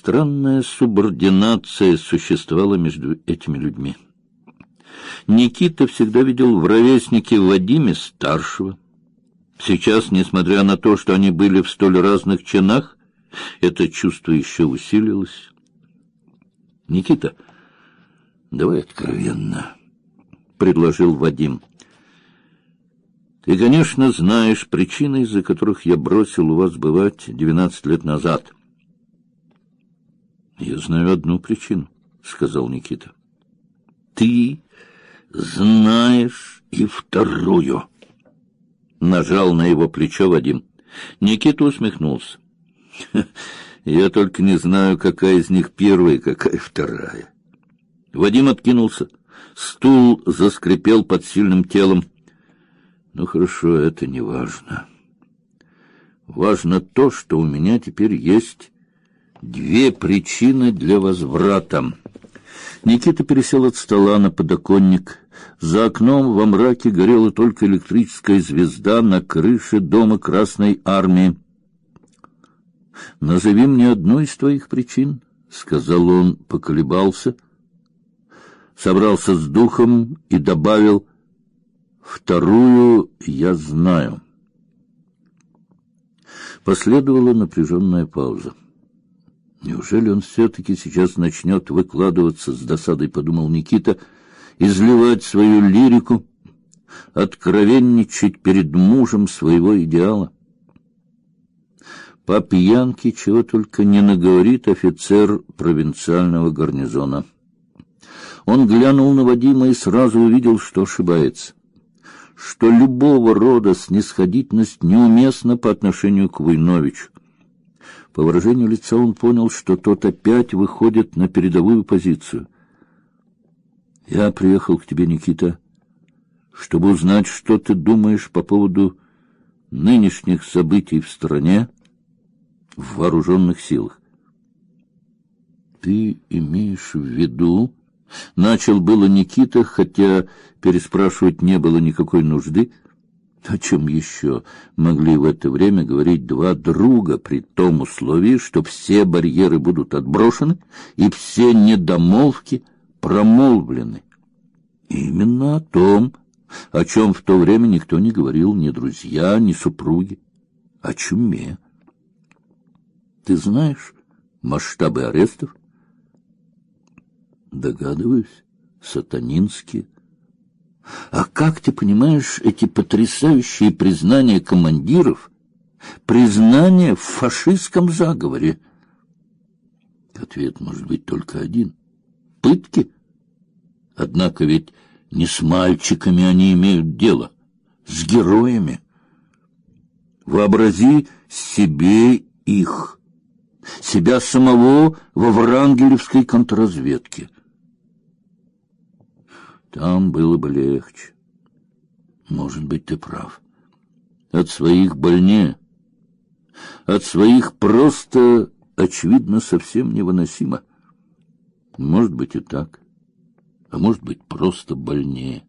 странная субординация существовала между этими людьми. Никита всегда видел в ровеснике Вадиме старшего. Сейчас, несмотря на то, что они были в столь разных чинах, это чувство еще усилилось. Никита, давай откровенно, предложил Вадим. Ты, конечно, знаешь причины, из-за которых я бросил у вас бывать двенадцать лет назад. Я знаю одну причину, сказал Никита. Ты знаешь и вторую. Нажал на его плечо Вадим. Никита усмехнулся. Я только не знаю, какая из них первая, какая вторая. Вадим откинулся. Стул заскрипел под сильным телом. Ну хорошо, это не важно. Важно то, что у меня теперь есть две причины для возврата. Никита пересел от стола на подоконник. За окном во мраке горела только электрическая звезда на крыше дома Красной армии. Назови мне одну из твоих причин, сказал он, поколебался, собрался с духом и добавил: вторую я знаю. Последовала напряженная пауза. Неужели он все-таки сейчас начнет выкладываться с досадой, подумал Никита, изливать свою лирику, откровенничать перед мужем своего идеала? По пьянке чего только не наговорит офицер провинциального гарнизона. Он глянул на Вадима и сразу увидел, что ошибается, что любого рода снисходительность неуместна по отношению к Войновичу. По выражению лица он понял, что тот опять выходит на передовую позицию. Я приехал к тебе, Никита, чтобы узнать, что ты думаешь по поводу нынешних событий в стране, в вооруженных силах. Ты имеешь в виду, начал было Никита, хотя переспрашивать не было никакой нужды. О чем еще могли в это время говорить два друга при том условии, что все барьеры будут отброшены и все недомолвки промолвлены? Именно о том, о чем в то время никто не говорил, ни друзья, ни супруги, о чуме. Ты знаешь масштабы арестов? Догадываюсь, сатанинские. А как ты понимаешь эти потрясающие признания командиров, признания в фашистском заговоре? Ответ может быть только один: пытки. Однако ведь не с мальчиками они имеют дело, с героями. Вообрази себе их, себя самого во Врангелевской контрразведке. Там было бы легче. Может быть, ты прав. От своих больнее. От своих просто, очевидно, совсем невыносимо. Может быть и так. А может быть, просто больнее.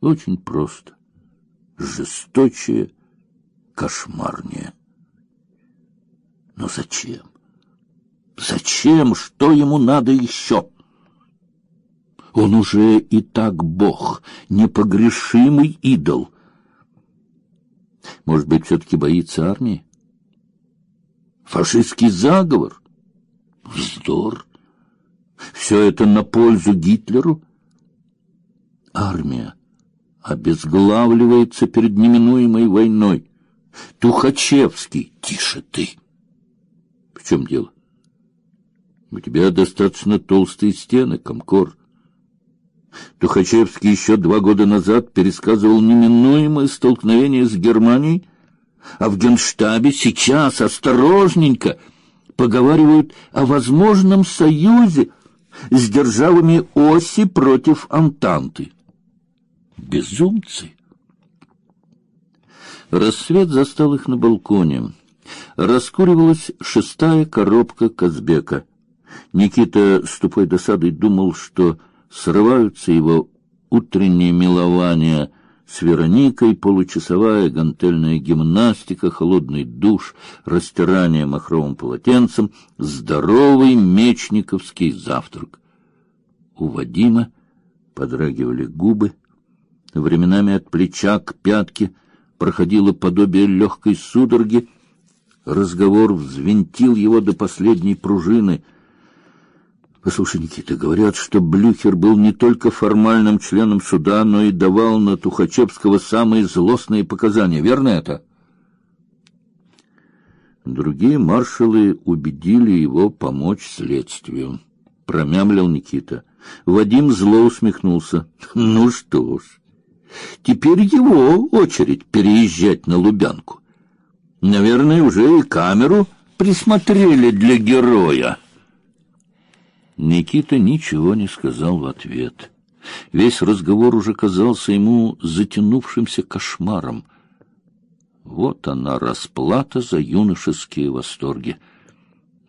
Очень просто. Жесточее, кошмарнее. Но зачем? Зачем? Что ему надо еще? Он уже и так бог, непогрешимый идол. Может быть, все-таки боится армии? Фашистский заговор? Вздор. Все это на пользу Гитлеру? Армия обезглавливается перед неминуемой войной. Тухачевский, тише ты. В чем дело? У тебя достаточно толстые стены, Комкор. Тухачевский еще два года назад пересказывал неминуемое столкновение с Германией, а в Генштабе сейчас осторожненько поговаривают о возможном союзе с державами оси против Антанты. Безумцы! Рассвет застал их на балконе. Раскуривалась шестая коробка Казбека. Никита с тупой досадой думал, что срываются его утренние милования с Вероникой получасовая гантельная гимнастика, холодный душ, растирание махровым полотенцем, здоровый мечниковский завтрак. У Вадима подрагивали губы, временами от плеча к пятке проходило подобие легкой судороги. Разговор взвинтил его до последней пружины — Послушай, Никита, говорят, что Блюхер был не только формальным членом суда, но и давал на Тухачевского самые злостные показания. Верно это? Другие маршалы убедили его помочь следствию. Промямлил Никита. Вадим зло усмехнулся. Ну что ж, теперь его очередь переезжать на Лубянку. Наверное, уже и камеру присмотрели для героя. Никита ничего не сказал в ответ. Весь разговор уже казался ему затянувшимся кошмаром. Вот она расплата за юношеские восторги.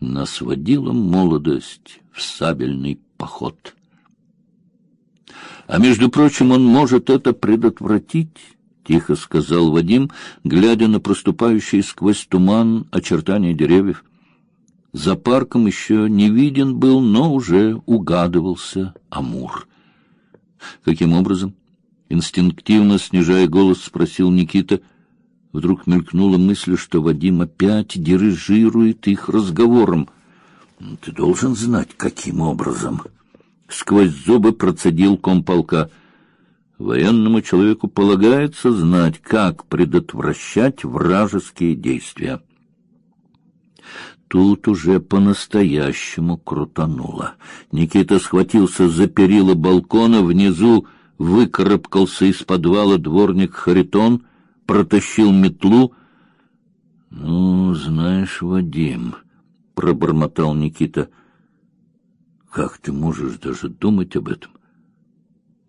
Нас водила молодость в сабельный поход. А между прочим, он может это предотвратить, тихо сказал Вадим, глядя на проступающие сквозь туман очертания деревьев. За парком еще не виден был, но уже угадывался Амур. Каким образом? Инстинктивно снижая голос, спросил Никита. Вдруг мелькнула мысль, что Вадим опять дирижирует их разговором. Ты должен знать, каким образом. Сквозь зубы процедил комполка. Военному человеку полагается знать, как предотвращать вражеские действия. Тут уже по-настоящему крутануло. Никита схватился за перила балкона, внизу выкарабкался из подвала дворник Харитон, протащил метлу. — Ну, знаешь, Вадим, — пробормотал Никита, — как ты можешь даже думать об этом?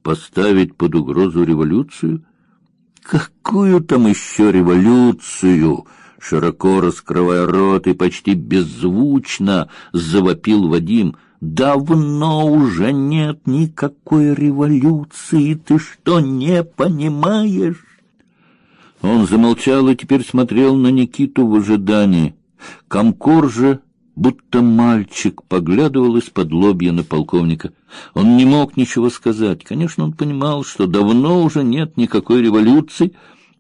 Поставить под угрозу революцию? Какую там еще революцию? — широко раскрывая рот и почти беззвучно завопил Вадим. Давно уже нет никакой революции, ты что, не понимаешь? Он замолчал и теперь смотрел на Никиту в ожидании. Комкор же, будто мальчик, поглядывал из-под лобья на полковника. Он не мог ничего сказать. Конечно, он понимал, что давно уже нет никакой революции,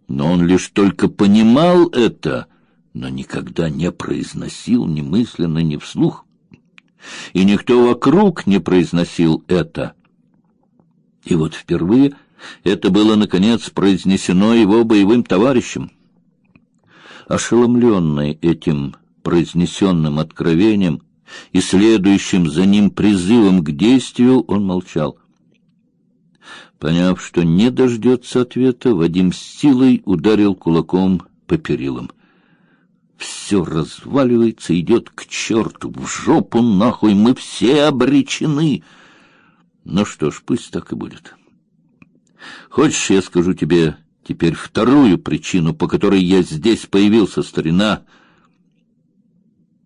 но он лишь только понимал это, но никогда не произносил ни мысленно, ни вслух. И никто вокруг не произносил это. И вот впервые это было, наконец, произнесено его боевым товарищем. Ошеломленный этим произнесенным откровением и следующим за ним призывом к действию, он молчал. Поняв, что не дождется ответа, Вадим с силой ударил кулаком по перилам — все разваливается, идет к черту, в жопу нахуй, мы все обречены. Ну что ж, пусть так и будет. Хочешь, я скажу тебе теперь вторую причину, по которой я здесь появился, старина —